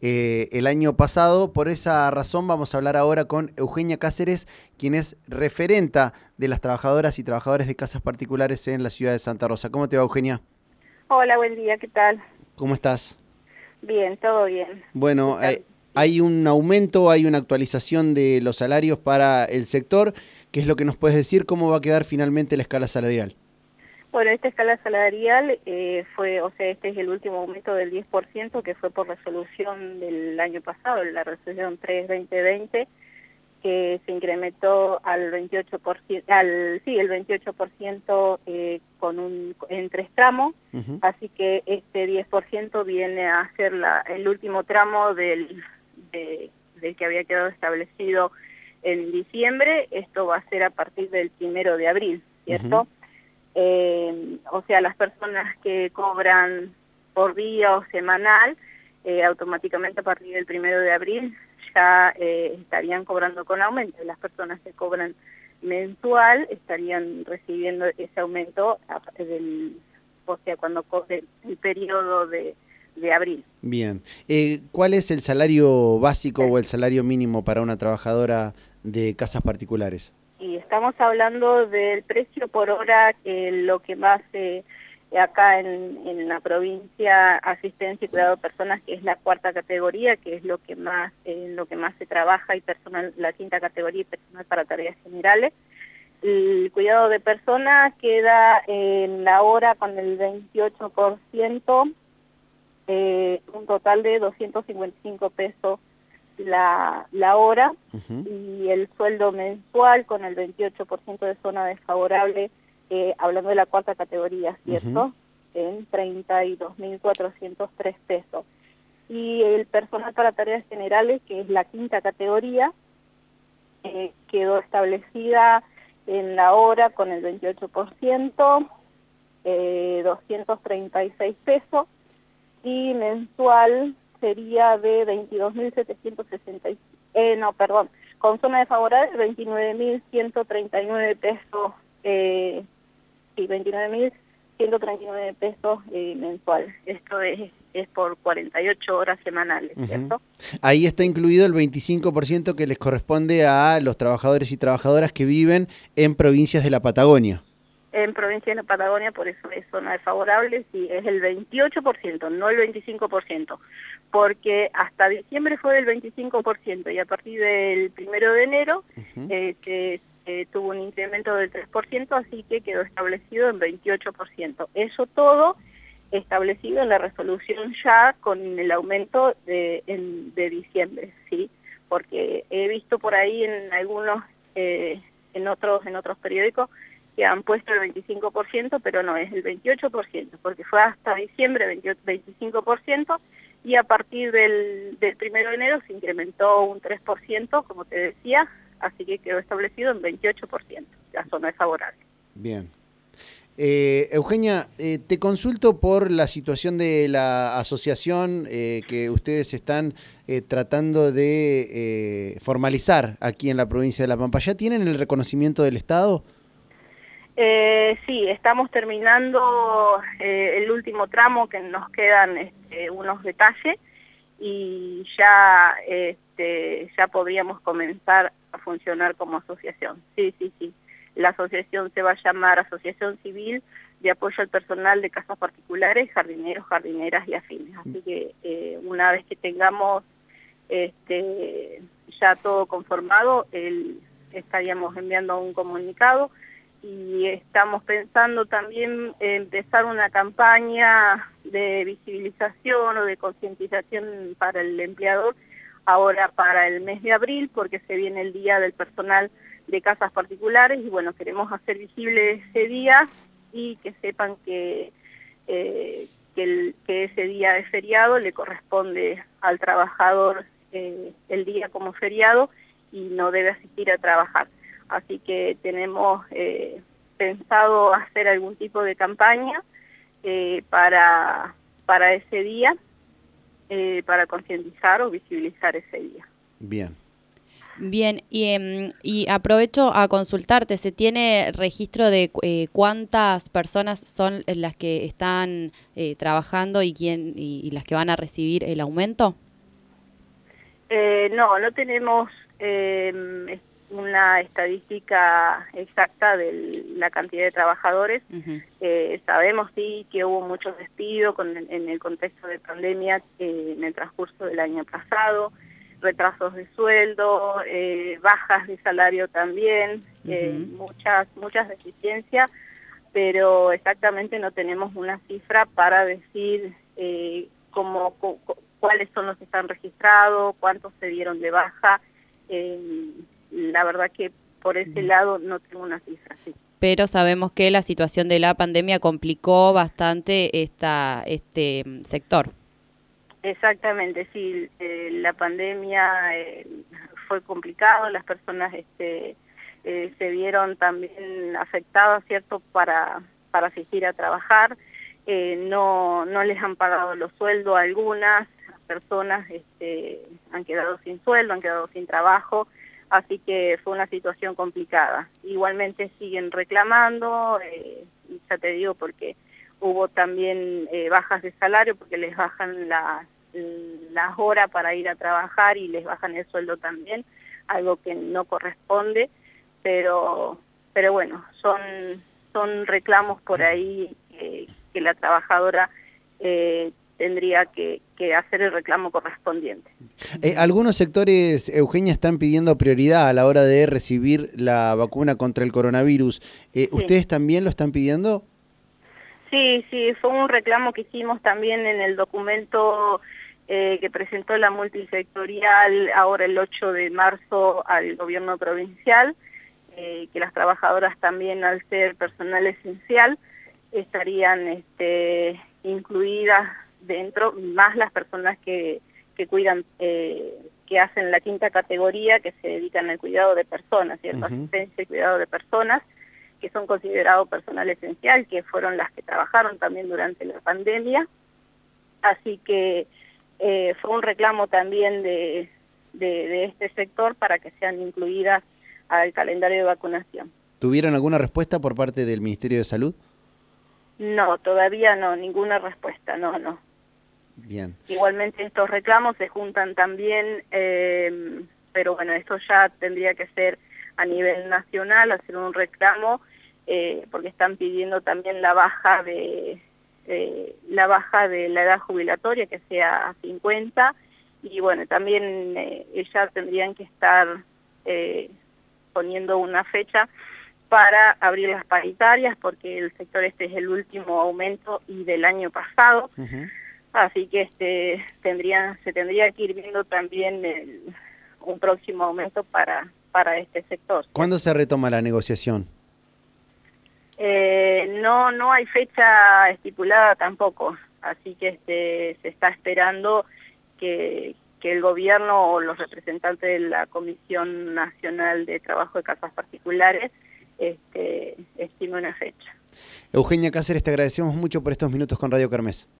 eh, el año pasado. Por esa razón vamos a hablar ahora con Eugenia Cáceres, quien es referenta de las trabajadoras y trabajadores de casas particulares en la ciudad de Santa Rosa. ¿Cómo te va, Eugenia? Hola, buen día, ¿qué tal? ¿Cómo estás? Bien, todo bien. Bueno, eh, hay un aumento, hay una actualización de los salarios para el sector. ¿Qué es lo que nos puedes decir? ¿Cómo va a quedar finalmente la escala salarial? Bueno, esta escala salarial eh, fue, o sea, este es el último aumento del 10% que fue por resolución del año pasado, la resolución 3-2020, que se incrementó al 28%, al, sí, el 28% eh, con un, en tres tramos, así que este 10% viene a ser la, el último tramo del, del que había quedado establecido en diciembre, esto va a ser a partir del primero de abril, ¿cierto? Eh, o sea, las personas que cobran por día o semanal, eh, automáticamente a partir del primero de abril ya eh, estarían cobrando con aumento. Las personas que cobran mensual estarían recibiendo ese aumento del, o sea, cuando cobre el periodo de, de abril. Bien. ¿Cuál es el salario básico o el salario mínimo para una trabajadora de casas particulares? Estamos hablando del precio por hora, que lo que más eh, acá en, la provincia asistencia y cuidado de personas, que es la cuarta categoría, que es lo que más, eh, lo que más se trabaja, y personal, la quinta categoría y personal para tareas generales. El cuidado de personas queda en la hora con el 28%, eh, un total de 255 pesos la, la hora y el sueldo mensual con el 28% de zona desfavorable, eh, hablando de la cuarta categoría, ¿cierto? En 32.403 pesos. Y el personal para tareas generales, que es la quinta categoría, eh, quedó establecida en la hora con el 28%, eh, 236 pesos, y mensual sería de 22.760, eh, no, perdón, con zona desfavorable 29.139 pesos, eh, y 29.139 pesos eh, mensual. Esto es, es por 48 horas semanales, ¿cierto? Ahí está incluido el 25% que les corresponde a los trabajadores y trabajadoras que viven en provincias de la Patagonia en provincia de la Patagonia, por eso es zona desfavorable, sí, es el 28%, no el 25%, porque hasta diciembre fue del 25% y a partir del primero de enero eh, tuvo un incremento del 3%, así que quedó establecido en 28%. Eso todo establecido en la resolución ya con el aumento de, de diciembre, ¿sí? Porque he visto por ahí en algunos, eh, en otros, en otros periódicos, que han puesto el 25%, pero no, es el 28%, porque fue hasta diciembre 25% y a partir del, del 1 de enero se incrementó un 3%, como te decía, así que quedó establecido en 28%, la zona es favorable. Bien. Eh, Eugenia, eh, te consulto por la situación de la asociación eh, que ustedes están tratando de formalizar aquí en la provincia de La Pampa. ¿Ya tienen el reconocimiento del Estado? Eh, sí, estamos terminando eh, el último tramo que nos quedan este, unos detalles y ya, este, ya podríamos comenzar a funcionar como asociación. Sí, sí, sí. La asociación se va a llamar Asociación Civil de Apoyo al Personal de Casas Particulares, Jardineros, Jardineras y Afines. Así que eh, una vez que tengamos este, ya todo conformado, el, estaríamos enviando un comunicado y estamos pensando también empezar una campaña de visibilización o de concientización para el empleador ahora para el mes de abril porque se viene el día del personal de casas particulares y bueno, queremos hacer visible ese día y que sepan que, eh, que, ese día es feriado, le corresponde al trabajador eh, el día como feriado y no debe asistir a trabajar así que tenemos eh, pensado hacer algún tipo de campaña eh, para, para ese día, eh, para concientizar o visibilizar ese día. Bien. Bien, y, em, y, aprovecho a consultarte, ¿se tiene registro de cuántas personas son las que están trabajando y, quién, y, las que van a recibir el aumento? Eh, no, no tenemos eh, una estadística exacta de la cantidad de trabajadores. Eh, sabemos sí que hubo muchos despidos en el contexto de pandemia en el transcurso del año pasado, retrasos de sueldo, bajas de salario también, muchas, muchas deficiencias, pero exactamente no tenemos una cifra para decir cómo cuáles son los que están registrados, cuántos se dieron de baja. Eh, la verdad que por ese lado no tengo una cifra. Sí. Pero sabemos que la situación de la pandemia complicó bastante esta, este mm, sector. Exactamente, sí, eh, la pandemia eh, fue complicado, las personas este, se vieron también afectadas, ¿cierto?, para, para asistir a trabajar, no, no les han pagado los sueldos a algunas, personas este, han quedado sin sueldo, han quedado sin trabajo, así que fue una situación complicada. Igualmente siguen reclamando, eh, ya te digo porque hubo también eh, bajas de salario porque les bajan las horas para ir a trabajar y les bajan el sueldo también, algo que no corresponde, pero, pero bueno, son, son reclamos por ahí que la trabajadora eh, tendría que, hacer el reclamo correspondiente. Eh, algunos sectores, Eugenia, están pidiendo prioridad a la hora de recibir la vacuna contra el coronavirus. Eh, ¿Ustedes también lo están pidiendo? Sí, sí, fue un reclamo que hicimos también en el documento eh, que presentó la multisectorial ahora el 8 de marzo al gobierno provincial, que las trabajadoras también al ser personal esencial estarían este, incluidas dentro, más las personas que, que cuidan, eh, que hacen la quinta categoría, que se dedican al cuidado de personas, ¿cierto? Asistencia y cuidado de personas, que son considerados personal esencial, que fueron las que trabajaron también durante la pandemia. Así que eh, fue un reclamo también de, de este sector para que sean incluidas al calendario de vacunación. ¿Tuvieron alguna respuesta por parte del Ministerio de Salud? No, todavía no, ninguna respuesta, no, no. Bien. Igualmente estos reclamos se juntan también, eh, pero bueno, esto ya tendría que ser a nivel nacional, hacer un reclamo, eh, porque están pidiendo también la baja de la baja de la edad jubilatoria, que sea a 50, y bueno, también eh, ellas tendrían que estar poniendo una fecha para abrir las paritarias, porque el sector este es el último aumento y del año pasado. Así que este tendría, se tendría que ir viendo también un próximo aumento para, para este sector. ¿Cuándo se retoma la negociación? Eh, no, no hay fecha estipulada tampoco, así que este, se está esperando que, que el gobierno o los representantes de la Comisión Nacional de Trabajo de Casas Particulares este, estime una fecha. Eugenia Cáceres, te agradecemos mucho por estos minutos con Radio Carmes.